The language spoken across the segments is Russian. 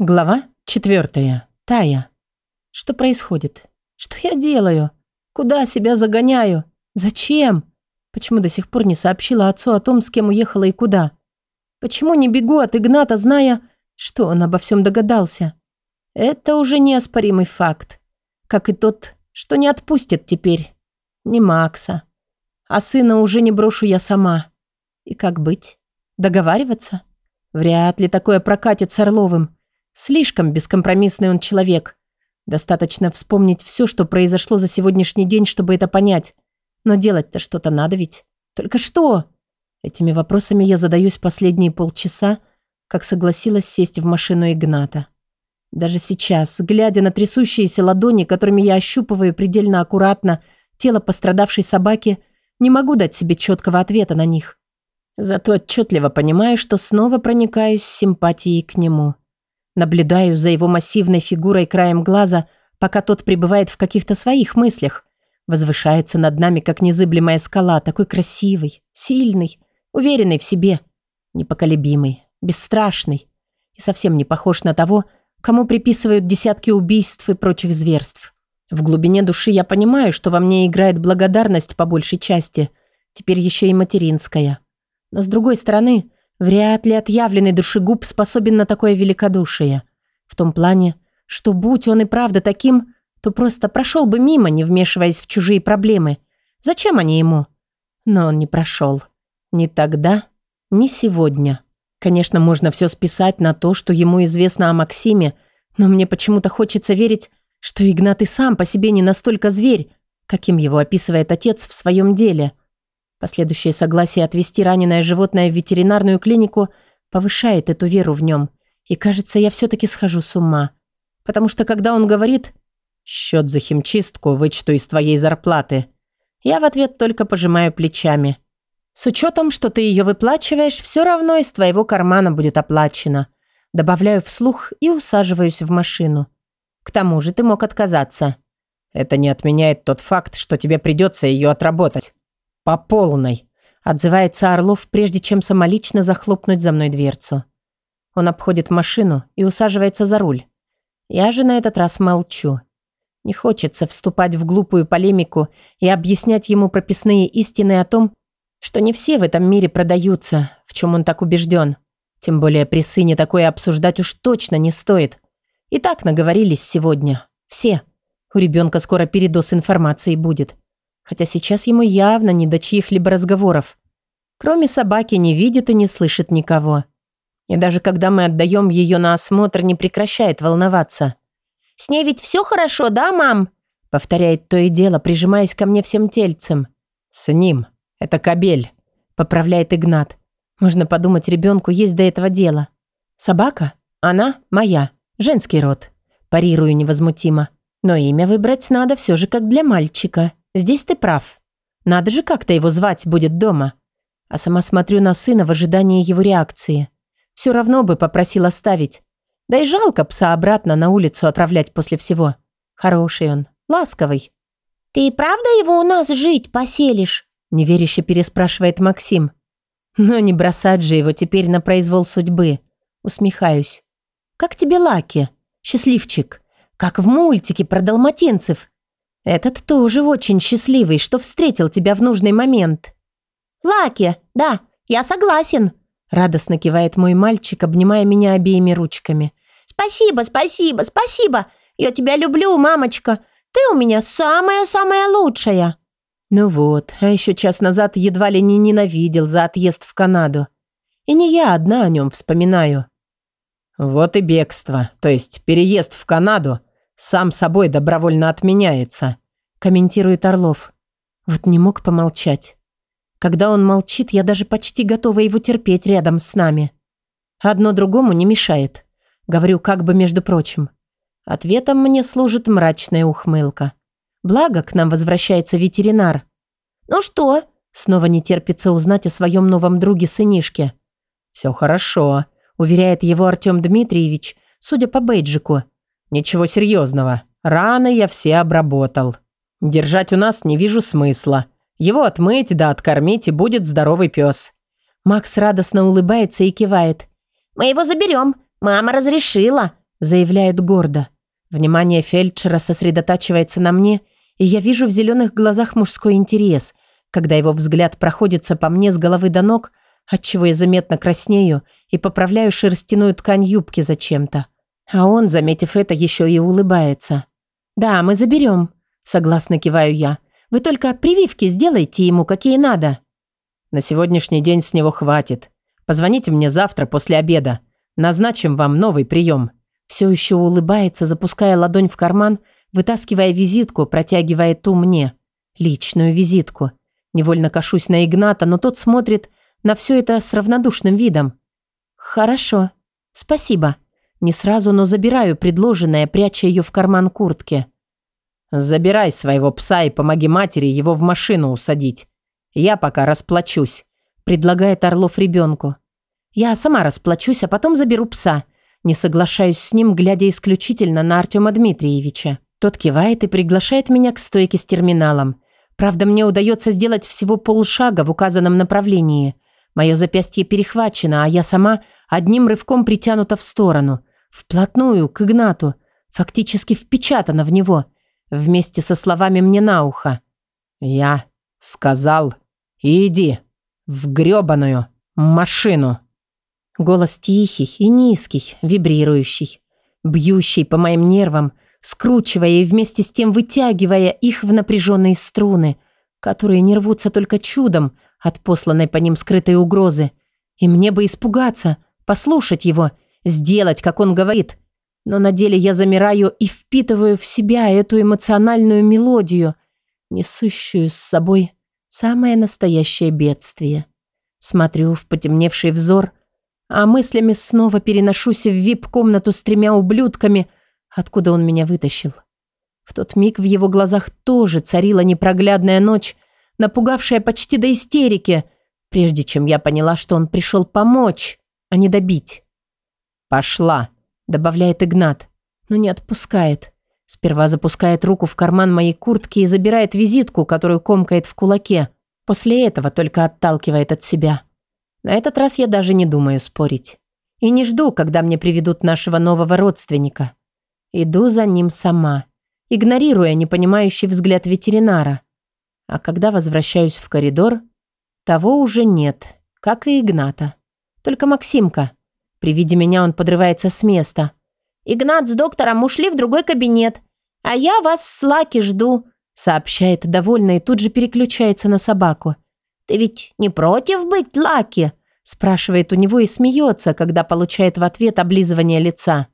Глава четвертая. Тая. Что происходит? Что я делаю? Куда себя загоняю? Зачем? Почему до сих пор не сообщила отцу о том, с кем уехала и куда? Почему не бегу от Игната, зная, что он обо всем догадался? Это уже неоспоримый факт. Как и тот, что не отпустит теперь. Не Макса. А сына уже не брошу я сама. И как быть? Договариваться? Вряд ли такое прокатит с Орловым. Слишком бескомпромиссный он человек. Достаточно вспомнить все, что произошло за сегодняшний день, чтобы это понять. Но делать-то что-то надо ведь. Только что? Этими вопросами я задаюсь последние полчаса, как согласилась сесть в машину Игната. Даже сейчас, глядя на трясущиеся ладони, которыми я ощупываю предельно аккуратно тело пострадавшей собаки, не могу дать себе четкого ответа на них. Зато отчетливо понимаю, что снова проникаюсь симпатией к нему. Наблюдаю за его массивной фигурой краем глаза, пока тот пребывает в каких-то своих мыслях. Возвышается над нами, как незыблемая скала, такой красивый, сильный, уверенный в себе, непоколебимый, бесстрашный и совсем не похож на того, кому приписывают десятки убийств и прочих зверств. В глубине души я понимаю, что во мне играет благодарность по большей части, теперь еще и материнская. Но с другой стороны, Вряд ли отъявленный душегуб способен на такое великодушие. В том плане, что будь он и правда таким, то просто прошел бы мимо, не вмешиваясь в чужие проблемы. Зачем они ему? Но он не прошел. Ни тогда, ни сегодня. Конечно, можно все списать на то, что ему известно о Максиме, но мне почему-то хочется верить, что Игнат и сам по себе не настолько зверь, каким его описывает отец в своем деле – Последующее согласие отвезти раненое животное в ветеринарную клинику повышает эту веру в нем. И кажется, я все-таки схожу с ума. Потому что когда он говорит «Счет за химчистку вычту из твоей зарплаты», я в ответ только пожимаю плечами. С учетом, что ты ее выплачиваешь, все равно из твоего кармана будет оплачено. Добавляю вслух и усаживаюсь в машину. К тому же ты мог отказаться. Это не отменяет тот факт, что тебе придется ее отработать. «По полной», – отзывается Орлов, прежде чем самолично захлопнуть за мной дверцу. Он обходит машину и усаживается за руль. Я же на этот раз молчу. Не хочется вступать в глупую полемику и объяснять ему прописные истины о том, что не все в этом мире продаются, в чем он так убежден. Тем более при сыне такое обсуждать уж точно не стоит. И так наговорились сегодня. Все. У ребенка скоро передоз информации будет хотя сейчас ему явно не до чьих-либо разговоров. Кроме собаки не видит и не слышит никого. И даже когда мы отдаем ее на осмотр, не прекращает волноваться. «С ней ведь все хорошо, да, мам?» Повторяет то и дело, прижимаясь ко мне всем тельцем. «С ним. Это кобель», — поправляет Игнат. Можно подумать, ребенку есть до этого дело. «Собака? Она моя. Женский род». Парирую невозмутимо. Но имя выбрать надо все же как для мальчика. Здесь ты прав. Надо же как-то его звать будет дома. А сама смотрю на сына в ожидании его реакции. Все равно бы попросил оставить. Да и жалко пса обратно на улицу отравлять после всего. Хороший он, ласковый. «Ты правда его у нас жить поселишь?» Неверяще переспрашивает Максим. Но не бросать же его теперь на произвол судьбы. Усмехаюсь. «Как тебе Лаки? Счастливчик. Как в мультике про далматинцев. Этот тоже очень счастливый, что встретил тебя в нужный момент. Лаки, да, я согласен. Радостно кивает мой мальчик, обнимая меня обеими ручками. Спасибо, спасибо, спасибо. Я тебя люблю, мамочка. Ты у меня самая-самая лучшая. Ну вот, а еще час назад едва ли не ненавидел за отъезд в Канаду. И не я одна о нем вспоминаю. Вот и бегство, то есть переезд в Канаду – сам собой добровольно отменяется», – комментирует Орлов. Вот не мог помолчать. Когда он молчит, я даже почти готова его терпеть рядом с нами. Одно другому не мешает. Говорю как бы между прочим. Ответом мне служит мрачная ухмылка. Благо, к нам возвращается ветеринар. «Ну что?» Снова не терпится узнать о своем новом друге-сынишке. «Все хорошо», – уверяет его Артем Дмитриевич, судя по бейджику. «Ничего серьезного. Раны я все обработал. Держать у нас не вижу смысла. Его отмыть да откормить, и будет здоровый пес». Макс радостно улыбается и кивает. «Мы его заберем. Мама разрешила. заявляет гордо. Внимание фельдшера сосредотачивается на мне, и я вижу в зеленых глазах мужской интерес, когда его взгляд проходится по мне с головы до ног, отчего я заметно краснею и поправляю шерстяную ткань юбки зачем-то. А он, заметив это, еще и улыбается. «Да, мы заберем», — согласно киваю я. «Вы только прививки сделайте ему, какие надо». «На сегодняшний день с него хватит. Позвоните мне завтра после обеда. Назначим вам новый прием». Все еще улыбается, запуская ладонь в карман, вытаскивая визитку, протягивая ту мне. Личную визитку. Невольно кашусь на Игната, но тот смотрит на все это с равнодушным видом. «Хорошо. Спасибо». Не сразу, но забираю предложенное, пряча ее в карман куртки. «Забирай своего пса и помоги матери его в машину усадить. Я пока расплачусь», – предлагает Орлов ребенку. «Я сама расплачусь, а потом заберу пса». Не соглашаюсь с ним, глядя исключительно на Артема Дмитриевича. Тот кивает и приглашает меня к стойке с терминалом. Правда, мне удается сделать всего полшага в указанном направлении. Мое запястье перехвачено, а я сама одним рывком притянута в сторону. Вплотную к Игнату, фактически впечатана в него, вместе со словами мне на ухо. «Я сказал, иди в грёбаную машину». Голос тихий и низкий, вибрирующий, бьющий по моим нервам, скручивая и вместе с тем вытягивая их в напряженные струны, которые не рвутся только чудом от посланной по ним скрытой угрозы. И мне бы испугаться, послушать его – сделать, как он говорит. Но на деле я замираю и впитываю в себя эту эмоциональную мелодию, несущую с собой самое настоящее бедствие. Смотрю в потемневший взор, а мыслями снова переношусь в вип-комнату с тремя ублюдками, откуда он меня вытащил. В тот миг в его глазах тоже царила непроглядная ночь, напугавшая почти до истерики, прежде чем я поняла, что он пришел помочь, а не добить. «Пошла», — добавляет Игнат, но не отпускает. Сперва запускает руку в карман моей куртки и забирает визитку, которую комкает в кулаке. После этого только отталкивает от себя. На этот раз я даже не думаю спорить. И не жду, когда мне приведут нашего нового родственника. Иду за ним сама, игнорируя непонимающий взгляд ветеринара. А когда возвращаюсь в коридор, того уже нет, как и Игната. Только Максимка — при виде меня он подрывается с места. «Игнат с доктором ушли в другой кабинет, а я вас с Лаки жду», сообщает довольно и тут же переключается на собаку. «Ты ведь не против быть Лаки?» спрашивает у него и смеется, когда получает в ответ облизывание лица.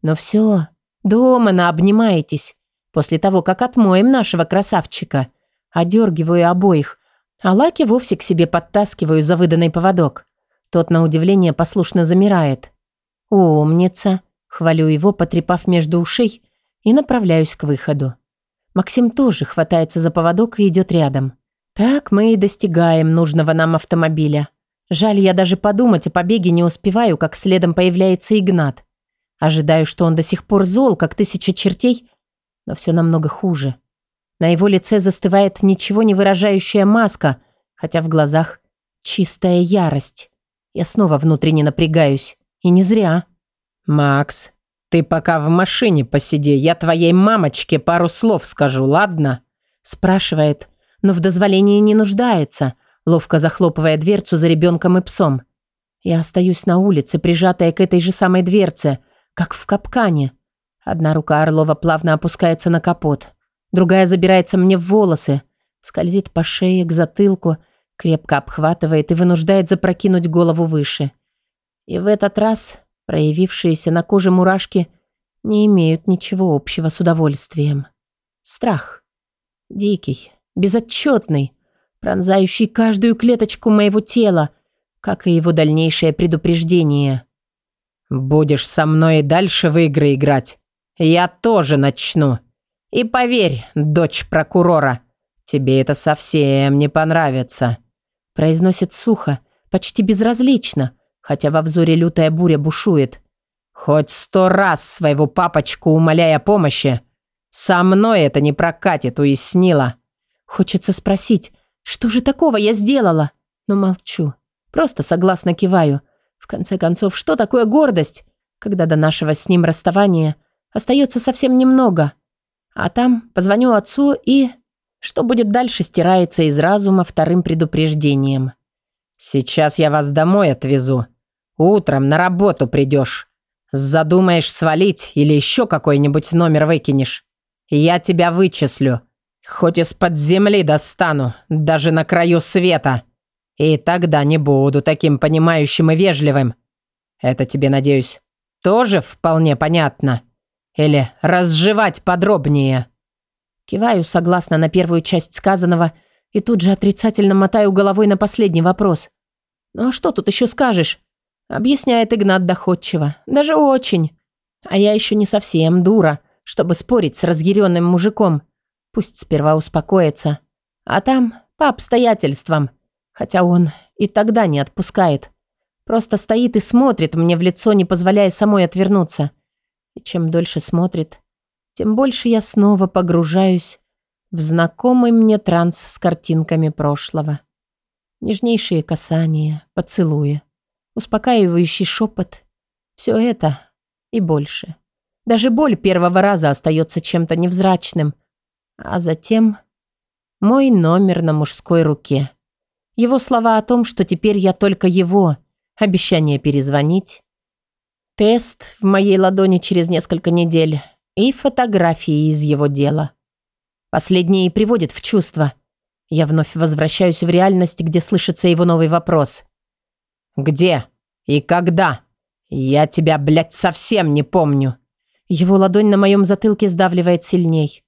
«Ну все, дома наобнимаетесь, после того, как отмоем нашего красавчика. Одергиваю обоих, а Лаки вовсе к себе подтаскиваю за выданный поводок. Тот, на удивление, послушно замирает. «Умница!» – хвалю его, потрепав между ушей, и направляюсь к выходу. Максим тоже хватается за поводок и идет рядом. Так мы и достигаем нужного нам автомобиля. Жаль, я даже подумать о побеге не успеваю, как следом появляется Игнат. Ожидаю, что он до сих пор зол, как тысяча чертей, но все намного хуже. На его лице застывает ничего не выражающая маска, хотя в глазах чистая ярость. Я снова внутренне напрягаюсь. И не зря. «Макс, ты пока в машине посиди, я твоей мамочке пару слов скажу, ладно?» Спрашивает, но в дозволении не нуждается, ловко захлопывая дверцу за ребенком и псом. Я остаюсь на улице, прижатая к этой же самой дверце, как в капкане. Одна рука Орлова плавно опускается на капот, другая забирается мне в волосы, скользит по шее к затылку, крепко обхватывает и вынуждает запрокинуть голову выше. И в этот раз проявившиеся на коже мурашки не имеют ничего общего с удовольствием. Страх. Дикий, безотчетный, пронзающий каждую клеточку моего тела, как и его дальнейшее предупреждение. «Будешь со мной и дальше в игры играть. Я тоже начну. И поверь, дочь прокурора, тебе это совсем не понравится». Произносит сухо, почти безразлично, хотя во взоре лютая буря бушует. «Хоть сто раз своего папочку умоляя помощи, со мной это не прокатит, уяснила». Хочется спросить, что же такого я сделала? Но молчу. Просто согласно киваю. В конце концов, что такое гордость? когда до нашего с ним расставания остается совсем немного. А там позвоню отцу и... Что будет дальше, стирается из разума вторым предупреждением. «Сейчас я вас домой отвезу. Утром на работу придешь. Задумаешь свалить или еще какой-нибудь номер выкинешь. Я тебя вычислю. Хоть из-под земли достану, даже на краю света. И тогда не буду таким понимающим и вежливым. Это тебе, надеюсь, тоже вполне понятно. Или разжевать подробнее?» Киваю согласно на первую часть сказанного и тут же отрицательно мотаю головой на последний вопрос. «Ну а что тут еще скажешь?» Объясняет Игнат доходчиво. Даже очень. А я еще не совсем дура, чтобы спорить с разъяренным мужиком. Пусть сперва успокоится. А там по обстоятельствам. Хотя он и тогда не отпускает. Просто стоит и смотрит мне в лицо, не позволяя самой отвернуться. И чем дольше смотрит, тем больше я снова погружаюсь в знакомый мне транс с картинками прошлого. Нежнейшие касания, поцелуи, успокаивающий шепот. Все это и больше. Даже боль первого раза остается чем-то невзрачным. А затем мой номер на мужской руке. Его слова о том, что теперь я только его — обещание перезвонить, тест в моей ладони через несколько недель и фотографии из его дела. Последнее и приводит в чувство. Я вновь возвращаюсь в реальность, где слышится его новый вопрос. «Где? И когда? Я тебя, блядь, совсем не помню». Его ладонь на моем затылке сдавливает сильней.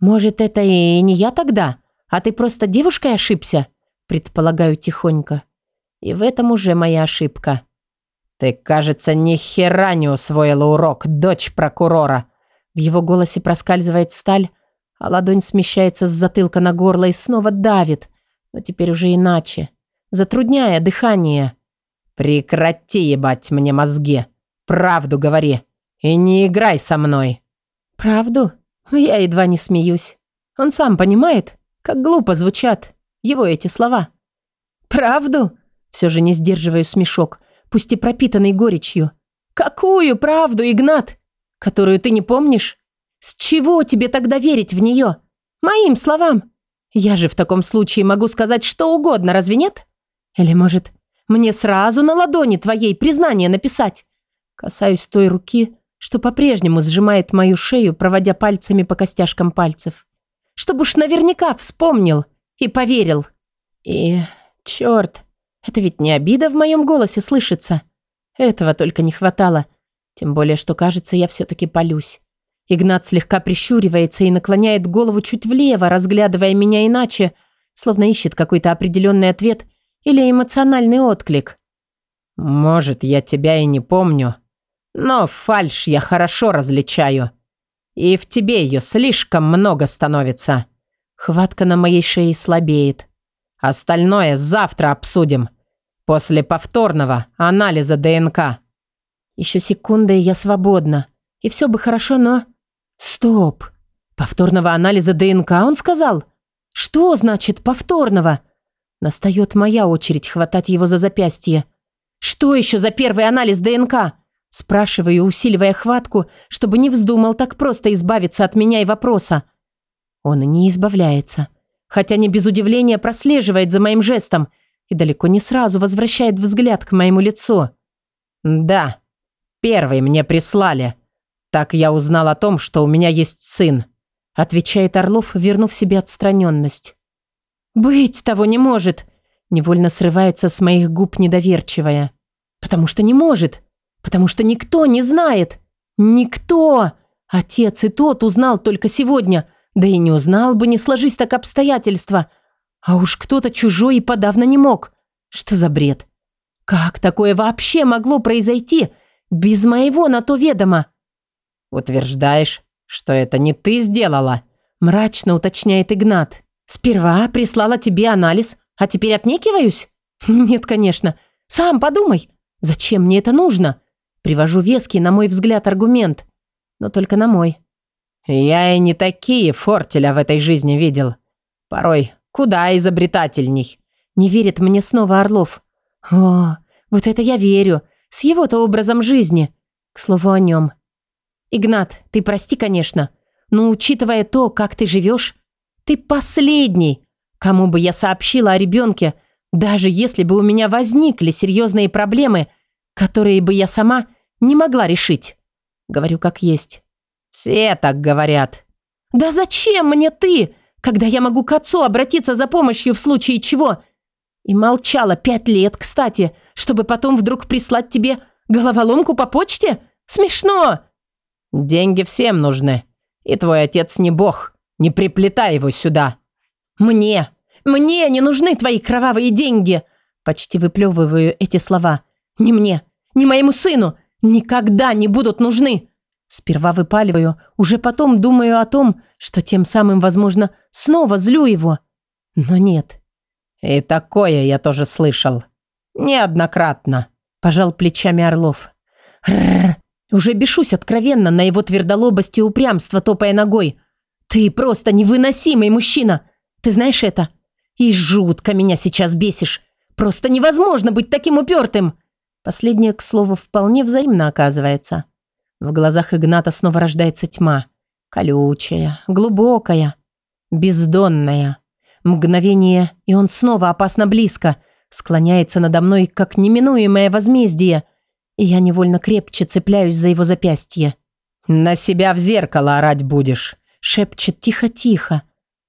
«Может, это и не я тогда, а ты просто девушкой ошибся?» Предполагаю тихонько. И в этом уже моя ошибка. «Ты, кажется, ни хера не усвоила урок, дочь прокурора!» В его голосе проскальзывает сталь, а ладонь смещается с затылка на горло и снова давит, но теперь уже иначе, затрудняя дыхание. «Прекрати ебать мне мозги! Правду говори! И не играй со мной!» «Правду?» Я едва не смеюсь. Он сам понимает, как глупо звучат его эти слова. «Правду?» Все же не сдерживаю смешок, пусть и пропитанный горечью. «Какую правду, Игнат? Которую ты не помнишь? С чего тебе тогда верить в нее? Моим словам? Я же в таком случае могу сказать что угодно, разве нет? Или, может, мне сразу на ладони твоей признание написать?» Касаюсь той руки, что по-прежнему сжимает мою шею, проводя пальцами по костяшкам пальцев. Чтобы уж наверняка вспомнил и поверил. И, черт, это ведь не обида в моем голосе слышится. Этого только не хватало. Тем более, что, кажется, я все-таки полюсь. Игнат слегка прищуривается и наклоняет голову чуть влево, разглядывая меня иначе, словно ищет какой-то определенный ответ или эмоциональный отклик. «Может, я тебя и не помню, но фальшь я хорошо различаю. И в тебе ее слишком много становится». Хватка на моей шее слабеет. «Остальное завтра обсудим. После повторного анализа ДНК. Еще секунда, и я свободна. И все бы хорошо, но... Стоп. Повторного анализа ДНК, он сказал? Что значит повторного? Настает моя очередь хватать его за запястье. Что еще за первый анализ ДНК? Спрашиваю, усиливая хватку, чтобы не вздумал так просто избавиться от меня и вопроса. Он не избавляется. Хотя не без удивления прослеживает за моим жестом – и далеко не сразу возвращает взгляд к моему лицу. «Да, первый мне прислали. Так я узнал о том, что у меня есть сын», отвечает Орлов, вернув себе отстраненность. «Быть того не может!» Невольно срывается с моих губ недоверчивая. «Потому что не может! Потому что никто не знает! Никто! Отец и тот узнал только сегодня, да и не узнал бы, не сложись так обстоятельства!» А уж кто-то чужой и подавно не мог. Что за бред? Как такое вообще могло произойти без моего на то ведома? Утверждаешь, что это не ты сделала? Мрачно уточняет Игнат. Сперва прислала тебе анализ, а теперь отнекиваюсь? Нет, конечно. Сам подумай. Зачем мне это нужно? Привожу веский, на мой взгляд, аргумент. Но только на мой. Я и не такие фортеля в этой жизни видел. Порой Куда изобретательней. Не верит мне снова Орлов. О, вот это я верю. с его-то образом жизни. К слову о нем. Игнат, ты прости, конечно, но учитывая то, как ты живешь, ты последний, кому бы я сообщила о ребенке, даже если бы у меня возникли серьезные проблемы, которые бы я сама не могла решить. Говорю как есть. Все так говорят. Да зачем мне ты, когда я могу к отцу обратиться за помощью в случае чего? И молчала пять лет, кстати, чтобы потом вдруг прислать тебе головоломку по почте? Смешно. Деньги всем нужны. И твой отец не бог. Не приплетай его сюда. Мне, мне не нужны твои кровавые деньги. Почти выплевываю эти слова. Ни мне, ни моему сыну никогда не будут нужны. Сперва выпаливаю, уже потом думаю о том, что тем самым, возможно, снова злю его. Но нет. И такое я тоже слышал. Неоднократно. Пожал плечами Орлов. Рррр. Уже бешусь откровенно на его твердолобость и упрямство, топая ногой. Ты просто невыносимый мужчина. Ты знаешь это? И жутко меня сейчас бесишь. Просто невозможно быть таким упертым. Последнее, к слову, вполне взаимно оказывается. В глазах Игната снова рождается тьма. Колючая, глубокая, бездонная. Мгновение, и он снова опасно близко. Склоняется надо мной, как неминуемое возмездие – и я невольно крепче цепляюсь за его запястье. «На себя в зеркало орать будешь», — шепчет тихо-тихо,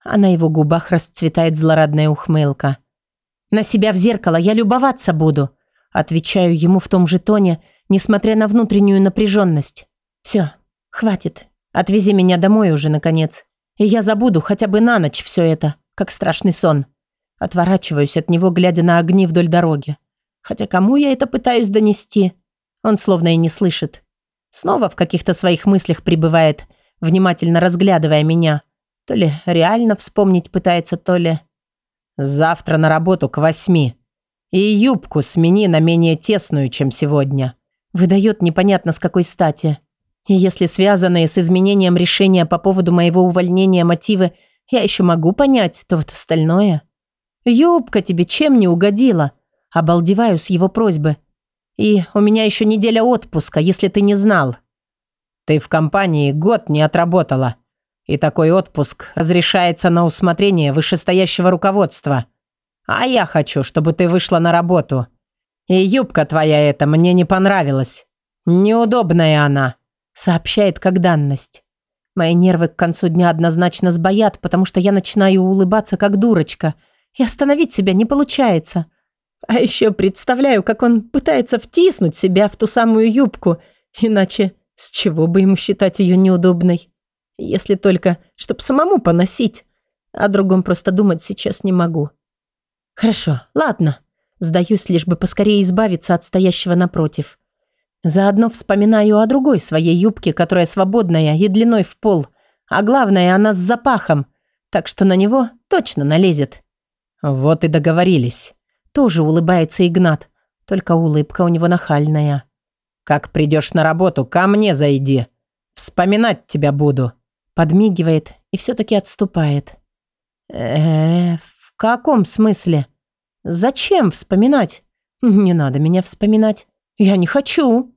а на его губах расцветает злорадная ухмылка. «На себя в зеркало я любоваться буду», — отвечаю ему в том же тоне, несмотря на внутреннюю напряженность. «Все, хватит, отвези меня домой уже, наконец, и я забуду хотя бы на ночь все это, как страшный сон». Отворачиваюсь от него, глядя на огни вдоль дороги. Хотя кому я это пытаюсь донести? Он словно и не слышит. Снова в каких-то своих мыслях пребывает, внимательно разглядывая меня. То ли реально вспомнить пытается, то ли... Завтра на работу к восьми. И юбку смени на менее тесную, чем сегодня. Выдает непонятно с какой стати. И если связанные с изменением решения по поводу моего увольнения мотивы я еще могу понять, то вот остальное... Юбка тебе чем не угодила? Обалдеваю с его просьбы. И у меня еще неделя отпуска, если ты не знал. Ты в компании год не отработала. И такой отпуск разрешается на усмотрение вышестоящего руководства. А я хочу, чтобы ты вышла на работу. И юбка твоя эта мне не понравилась. Неудобная она, сообщает как данность. Мои нервы к концу дня однозначно сбоят, потому что я начинаю улыбаться как дурочка, и остановить себя не получается. А еще представляю, как он пытается втиснуть себя в ту самую юбку, иначе с чего бы ему считать ее неудобной? Если только, чтоб самому поносить. О другом просто думать сейчас не могу. Хорошо, ладно. Сдаюсь, лишь бы поскорее избавиться от стоящего напротив. Заодно вспоминаю о другой своей юбке, которая свободная и длиной в пол. А главное, она с запахом, так что на него точно налезет. Вот и договорились. Тоже улыбается Игнат, только улыбка у него нахальная. «Как придешь на работу, ко мне зайди. Вспоминать тебя буду». Подмигивает и все-таки отступает. э в каком смысле? Зачем вспоминать? Не надо меня вспоминать. Я не хочу.